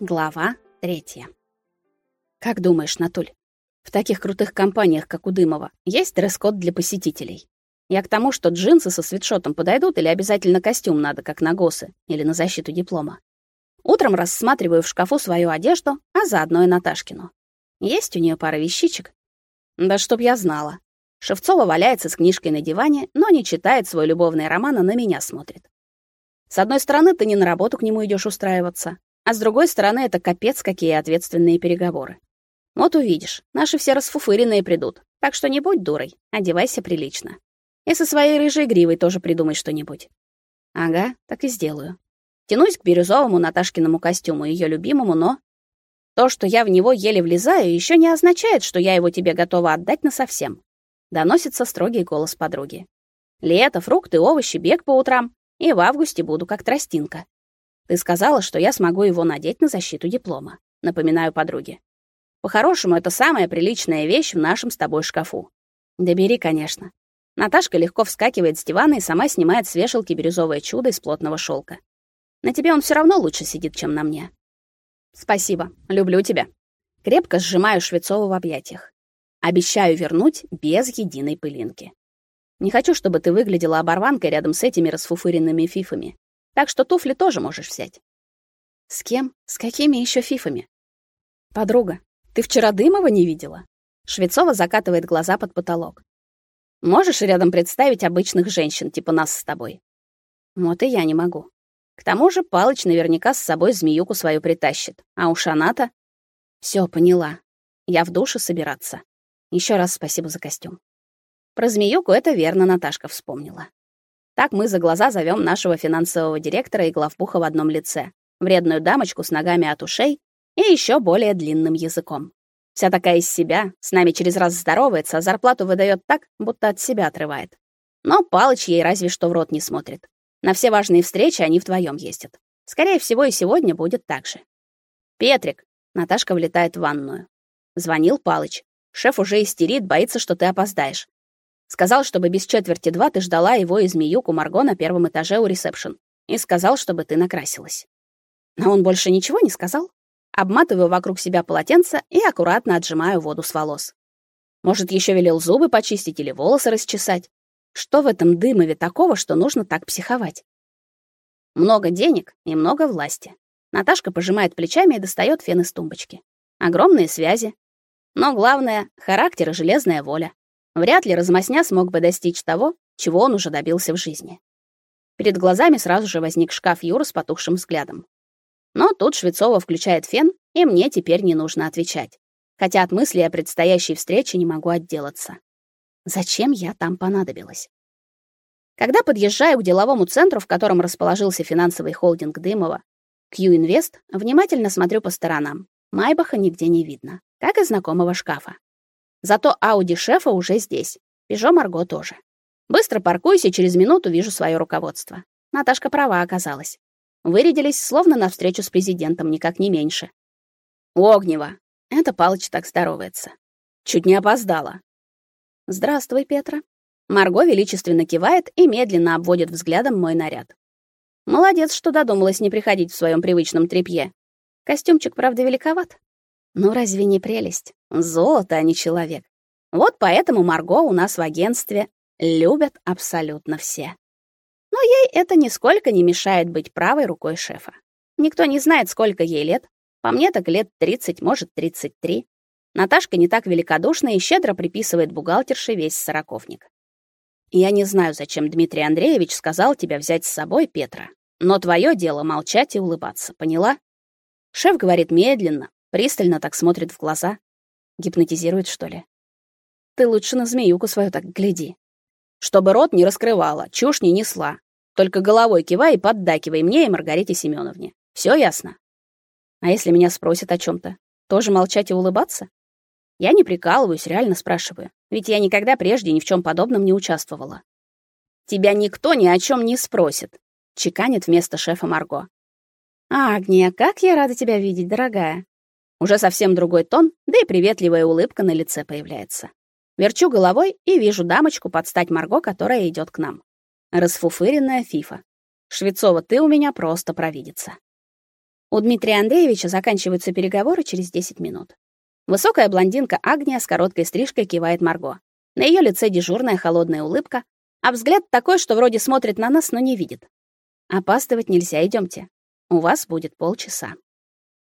Глава третья. Как думаешь, Натуль, в таких крутых компаниях, как у Дымова, есть дресс-код для посетителей? Я к тому, что джинсы со свитшотом подойдут или обязательно костюм надо, как на ГОСы или на защиту диплома. Утром рассматриваю в шкафу свою одежду, а заодно и Наташкину. Есть у нее пара вещичек? Да чтоб я знала. Шевцова валяется с книжкой на диване, но не читает свой любовный роман, а на меня смотрит. С одной стороны, ты не на работу к нему идешь устраиваться, а с другой стороны, это капец какие ответственные переговоры. Вот увидишь, наши все расфуфыренные придут. Так что не будь дурой, одевайся прилично. И со своей рыжей гривой тоже придумай что-нибудь. Ага, так и сделаю. Тянусь к бирюзовому Наташкиному костюму, ее любимому, но то, что я в него еле влезаю, еще не означает, что я его тебе готова отдать на совсем. Доносится строгий голос подруги. Лето, фрукты, овощи, бег по утрам, и в августе буду как тростинка. Ты сказала, что я смогу его надеть на защиту диплома. Напоминаю подруге. По-хорошему, это самая приличная вещь в нашем с тобой шкафу. Да бери, конечно. Наташка легко вскакивает с дивана и сама снимает с вешалки бирюзовое чудо из плотного шелка. На тебе он все равно лучше сидит, чем на мне. Спасибо. Люблю тебя. Крепко сжимаю Швецову в объятиях. Обещаю вернуть без единой пылинки. Не хочу, чтобы ты выглядела оборванкой рядом с этими расфуфыренными фифами. Так что туфли тоже можешь взять. С кем? С какими еще фифами? Подруга, ты вчера Дымова не видела? Швецова закатывает глаза под потолок. Можешь рядом представить обычных женщин, типа нас с тобой? Вот и я не могу. К тому же Палыч наверняка с собой змеюку свою притащит. А уж она-то... Всё, поняла. Я в душе собираться. Еще раз спасибо за костюм. Про змеюку это верно Наташка вспомнила. Так мы за глаза зовем нашего финансового директора и главбуха в одном лице. Вредную дамочку с ногами от ушей и еще более длинным языком. Вся такая из себя, с нами через раз здоровается, а зарплату выдает так, будто от себя отрывает. Но Палыч ей разве что в рот не смотрит. На все важные встречи они вдвоем ездят. Скорее всего, и сегодня будет так же. «Петрик!» — Наташка влетает в ванную. Звонил Палыч. Шеф уже истерит, боится, что ты опоздаешь. Сказал, чтобы без четверти два ты ждала его и змеюку Марго на первом этаже у ресепшн. И сказал, чтобы ты накрасилась. Но он больше ничего не сказал. Обматываю вокруг себя полотенце и аккуратно отжимаю воду с волос. Может, еще велел зубы почистить или волосы расчесать. Что в этом дымове такого, что нужно так психовать? Много денег и много власти. Наташка пожимает плечами и достает фен из тумбочки. Огромные связи. Но главное — характер и железная воля. Вряд ли размасня смог бы достичь того, чего он уже добился в жизни. Перед глазами сразу же возник шкаф Юры с потухшим взглядом. Но тут Швецова включает фен, и мне теперь не нужно отвечать. Хотя от мысли о предстоящей встрече не могу отделаться. Зачем я там понадобилась? Когда подъезжаю к деловому центру, в котором расположился финансовый холдинг Дымова, Q-Invest, внимательно смотрю по сторонам. Майбаха нигде не видно, как и знакомого шкафа. Зато Ауди шефа уже здесь. Пежо Марго тоже. Быстро паркуюсь и через минуту вижу свое руководство. Наташка права оказалась. Вырядились словно на встречу с президентом, никак не меньше. Огнева. Это Палыч так здоровается. Чуть не опоздала. Здравствуй, Петра. Марго величественно кивает и медленно обводит взглядом мой наряд. Молодец, что додумалась не приходить в своем привычном тряпье. Костюмчик, правда, великоват. Ну разве не прелесть? Золото, а не человек. Вот поэтому Марго у нас в агентстве любят абсолютно все. Но ей это нисколько не мешает быть правой рукой шефа. Никто не знает, сколько ей лет. По мне так лет 30, может, 33. Наташка не так великодушна и щедро приписывает бухгалтерше весь сороковник. Я не знаю, зачем Дмитрий Андреевич сказал тебя взять с собой, Петра. Но твое дело молчать и улыбаться, поняла? Шеф говорит медленно, пристально так смотрит в глаза. Гипнотизирует, что ли? Ты лучше на змеюку свою так гляди. Чтобы рот не раскрывала, чушь не несла. Только головой кивай и поддакивай мне и Маргарите Семеновне. Все ясно? А если меня спросят о чем то тоже молчать и улыбаться? Я не прикалываюсь, реально спрашиваю. Ведь я никогда прежде ни в чем подобном не участвовала. Тебя никто ни о чем не спросит, чеканит вместо шефа Марго. Агния, как я рада тебя видеть, дорогая. Уже совсем другой тон, да и приветливая улыбка на лице появляется. Верчу головой и вижу дамочку под стать Марго, которая идет к нам. Расфуфыренная фифа. Швецова, ты у меня просто провидица. У Дмитрия Андреевича заканчиваются переговоры через 10 минут. Высокая блондинка Агния с короткой стрижкой кивает Марго. На ее лице дежурная холодная улыбка, а взгляд такой, что вроде смотрит на нас, но не видит. Опаздывать нельзя, идемте. У вас будет полчаса.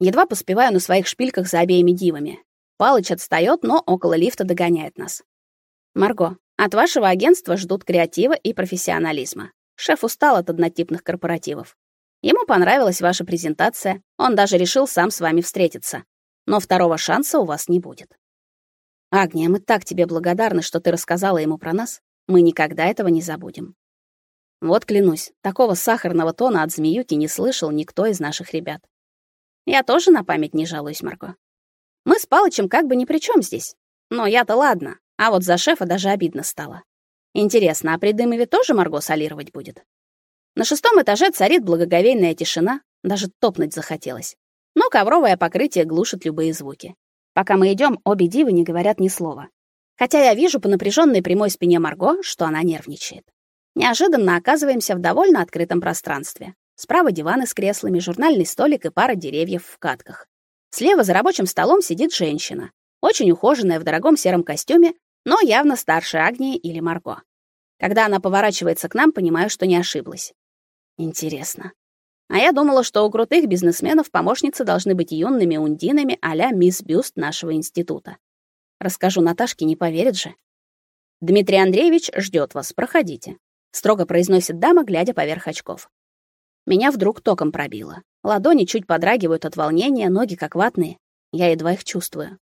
Едва поспеваю на своих шпильках за обеими дивами. Палыч отстаёт, но около лифта догоняет нас. Марго, от вашего агентства ждут креатива и профессионализма. Шеф устал от однотипных корпоративов. Ему понравилась ваша презентация, он даже решил сам с вами встретиться. Но второго шанса у вас не будет. Агния, мы так тебе благодарны, что ты рассказала ему про нас. Мы никогда этого не забудем. Вот клянусь, такого сахарного тона от змеюки не слышал никто из наших ребят. Я тоже на память не жалуюсь, Марго. Мы с Палычем как бы ни при чем здесь. Но я-то ладно, а вот за шефа даже обидно стало. Интересно, а при Дымове тоже Марго солировать будет? На шестом этаже царит благоговейная тишина, даже топнуть захотелось. Но ковровое покрытие глушит любые звуки. Пока мы идем, обе дивы не говорят ни слова. Хотя я вижу по напряженной прямой спине Марго, что она нервничает. Неожиданно оказываемся в довольно открытом пространстве. Справа диваны с креслами, журнальный столик и пара деревьев в катках. Слева за рабочим столом сидит женщина, очень ухоженная в дорогом сером костюме, но явно старше Агнии или Марго. Когда она поворачивается к нам, понимаю, что не ошиблась. Интересно. А я думала, что у крутых бизнесменов помощницы должны быть юными ундинами а-ля мисс Бюст нашего института. Расскажу Наташке, не поверит же. Дмитрий Андреевич ждет вас, проходите, строго произносит дама, глядя поверх очков. Меня вдруг током пробило. Ладони чуть подрагивают от волнения, ноги как ватные. Я едва их чувствую.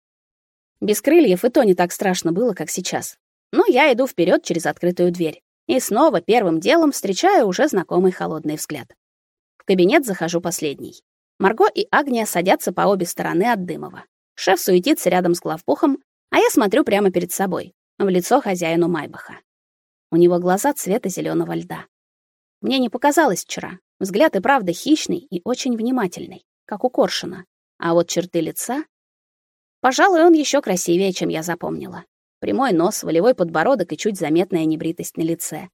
Без крыльев и то не так страшно было, как сейчас. Но я иду вперед через открытую дверь. И снова первым делом встречаю уже знакомый холодный взгляд. В кабинет захожу последний. Марго и Агния садятся по обе стороны от Дымова. Шеф суетится рядом с главбухом, а я смотрю прямо перед собой, в лицо хозяину Майбаха. У него глаза цвета зеленого льда. Мне не показалось вчера. Взгляд и правда хищный и очень внимательный, как у Коршуна. А вот черты лица... Пожалуй, он еще красивее, чем я запомнила. Прямой нос, волевой подбородок и чуть заметная небритость на лице.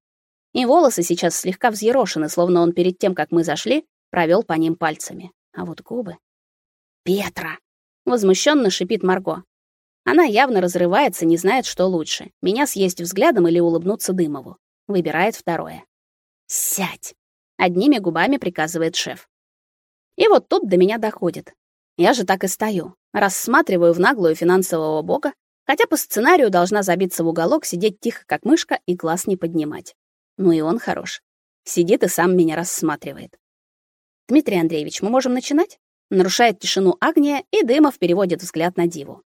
И волосы сейчас слегка взъерошены, словно он перед тем, как мы зашли, провел по ним пальцами. А вот губы... «Петра!» — возмущенно шипит Марго. Она явно разрывается, не знает, что лучше. Меня съесть взглядом или улыбнуться Дымову. Выбирает второе. «Сядь!» — одними губами приказывает шеф. И вот тут до меня доходит. Я же так и стою, рассматриваю в наглую финансового бога, хотя по сценарию должна забиться в уголок, сидеть тихо, как мышка, и глаз не поднимать. Ну и он хорош. Сидит и сам меня рассматривает. «Дмитрий Андреевич, мы можем начинать?» Нарушает тишину Агния, и Дымов переводит взгляд на Диву.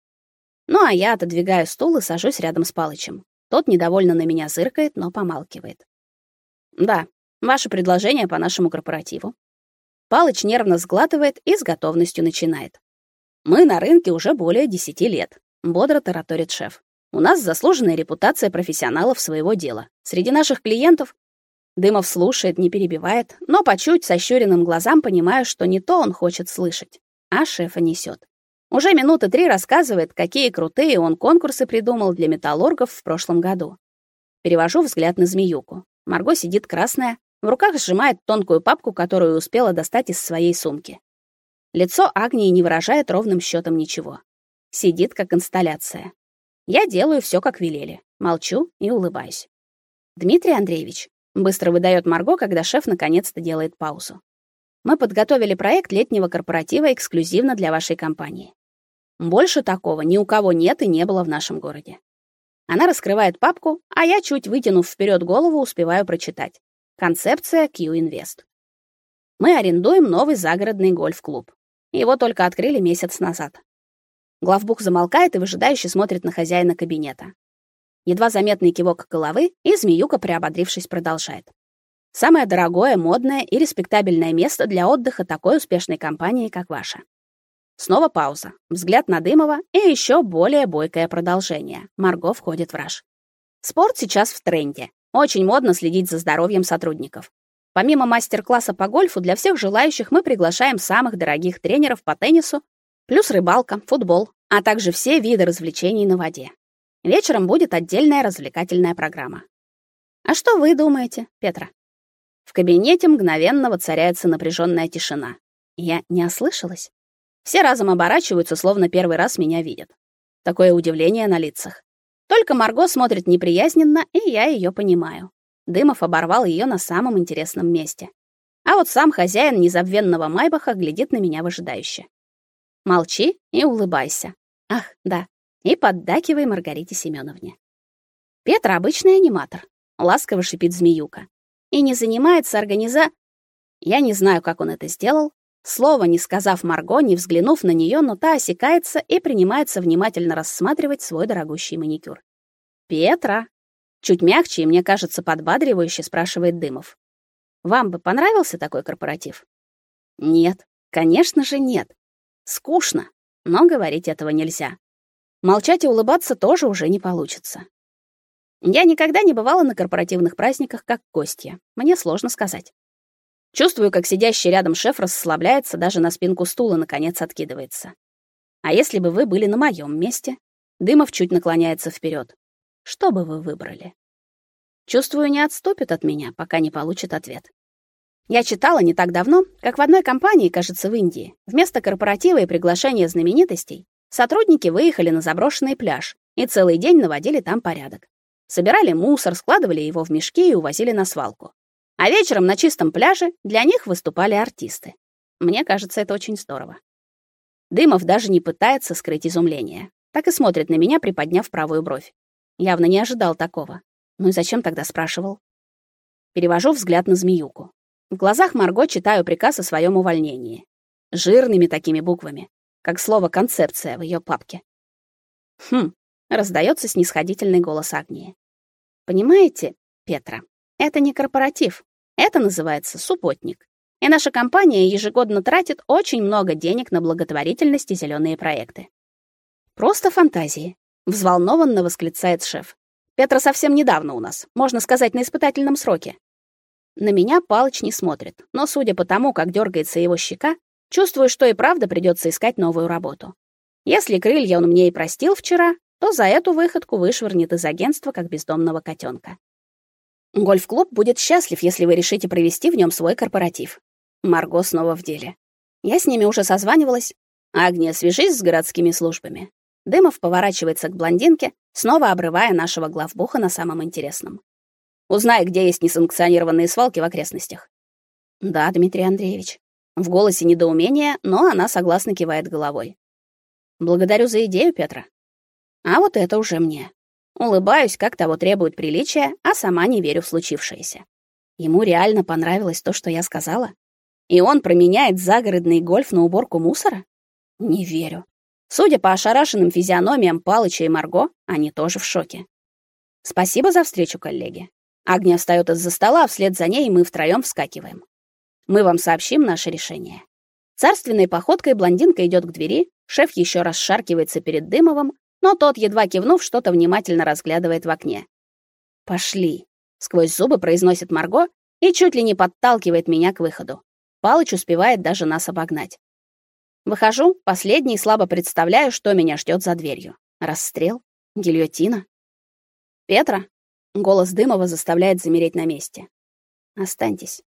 Ну а я отодвигаю стул и сажусь рядом с Палычем. Тот недовольно на меня зыркает, но помалкивает. Да, ваше предложение по нашему корпоративу. Палыч нервно сглатывает и с готовностью начинает. Мы на рынке уже более 10 лет, бодро тараторит шеф. У нас заслуженная репутация профессионалов своего дела. Среди наших клиентов Дымов слушает, не перебивает, но по чуть сощуренным глазам понимаю, что не то он хочет слышать, а шефа несет. Уже минуты три рассказывает, какие крутые он конкурсы придумал для металлургов в прошлом году. Перевожу взгляд на змеюку. Марго сидит красная, в руках сжимает тонкую папку, которую успела достать из своей сумки. Лицо Агнии не выражает ровным счетом ничего. Сидит как инсталляция. Я делаю все, как велели. Молчу и улыбаюсь. Дмитрий Андреевич быстро выдает Марго, когда шеф наконец-то делает паузу. Мы подготовили проект летнего корпоратива эксклюзивно для вашей компании. Больше такого ни у кого нет и не было в нашем городе. Она раскрывает папку, а я, чуть вытянув вперед голову, успеваю прочитать. Концепция Q-Invest. Мы арендуем новый загородный гольф-клуб. Его только открыли месяц назад. Главбух замолкает и выжидающе смотрит на хозяина кабинета. Едва заметный кивок головы, и змеюка, приободрившись, продолжает. Самое дорогое, модное и респектабельное место для отдыха такой успешной компании, как ваша. Снова пауза. Взгляд на Дымова и еще более бойкое продолжение. Марго входит в раж. Спорт сейчас в тренде. Очень модно следить за здоровьем сотрудников. Помимо мастер-класса по гольфу, для всех желающих мы приглашаем самых дорогих тренеров по теннису, плюс рыбалка, футбол, а также все виды развлечений на воде. Вечером будет отдельная развлекательная программа. А что вы думаете, Петра? В кабинете мгновенно воцаряется напряженная тишина. Я не ослышалась? Все разом оборачиваются, словно первый раз меня видят. Такое удивление на лицах. Только Марго смотрит неприязненно, и я ее понимаю. Дымов оборвал ее на самом интересном месте. А вот сам хозяин незабвенного Майбаха глядит на меня выжидающе. Молчи и улыбайся. Ах, да. И поддакивай Маргарите Семеновне. Петр обычный аниматор, ласково шипит змеюка. И не занимается организа... Я не знаю, как он это сделал. Слово не сказав Марго, не взглянув на нее, но та осекается и принимается внимательно рассматривать свой дорогущий маникюр. «Петра!» Чуть мягче и, мне кажется, подбадривающе спрашивает Дымов. «Вам бы понравился такой корпоратив?» «Нет, конечно же нет. Скучно, но говорить этого нельзя. Молчать и улыбаться тоже уже не получится. Я никогда не бывала на корпоративных праздниках как гостья. Мне сложно сказать. Чувствую, как сидящий рядом шеф расслабляется, даже на спинку стула наконец откидывается. А если бы вы были на моем месте? Дымов чуть наклоняется вперед. Что бы вы выбрали? Чувствую, не отступит от меня, пока не получит ответ. Я читала не так давно, как в одной компании, кажется, в Индии, вместо корпоратива и приглашения знаменитостей, сотрудники выехали на заброшенный пляж и целый день наводили там порядок. Собирали мусор, складывали его в мешки и увозили на свалку. А вечером на чистом пляже для них выступали артисты. Мне кажется, это очень здорово. Дымов даже не пытается скрыть изумление. Так и смотрит на меня, приподняв правую бровь. Явно не ожидал такого. Ну и зачем тогда спрашивал? Перевожу взгляд на змеюку. В глазах Марго читаю приказ о своем увольнении. Жирными такими буквами, как слово «концепция» в ее папке. Хм, раздается снисходительный голос Агнии. Понимаете, Петра, это не корпоратив, это называется субботник. И наша компания ежегодно тратит очень много денег на благотворительность и зеленые проекты. Просто фантазии, взволнованно восклицает шеф. Петра совсем недавно у нас, можно сказать, на испытательном сроке. На меня Палыч не смотрит, но судя по тому, как дергается его щека, чувствую, что и правда придется искать новую работу. Если крылья он мне и простил вчера, то за эту выходку вышвырнет из агентства как бездомного котенка. Гольф-клуб будет счастлив, если вы решите провести в нем свой корпоратив. Марго снова в деле. Я с ними уже созванивалась. Агния, свяжись с городскими службами. Дымов поворачивается к блондинке, снова обрывая нашего главбуха на самом интересном. Узнай, где есть несанкционированные свалки в окрестностях. Да, Дмитрий Андреевич. В голосе недоумение, но она согласно кивает головой. Благодарю за идею, Петра. А вот это уже мне. Улыбаюсь, как того требует приличия, а сама не верю в случившееся. Ему реально понравилось то, что я сказала? И он променяет загородный гольф на уборку мусора? Не верю. Судя по ошарашенным физиономиям Палыча и Марго, они тоже в шоке. Спасибо за встречу, коллеги. Агния встает из-за стола, а вслед за ней мы втроем вскакиваем. Мы вам сообщим наше решение. Царственной походкой блондинка идет к двери, шеф еще раз шаркивается перед Дымовым, но тот, едва кивнув, что-то внимательно разглядывает в окне. «Пошли», — сквозь зубы произносит Марго и чуть ли не подталкивает меня к выходу. Палыч успевает даже нас обогнать. Выхожу, последний, слабо представляю, что меня ждет за дверью. Расстрел? Гильотина? Петра? Голос Дымова заставляет замереть на месте. Останьтесь.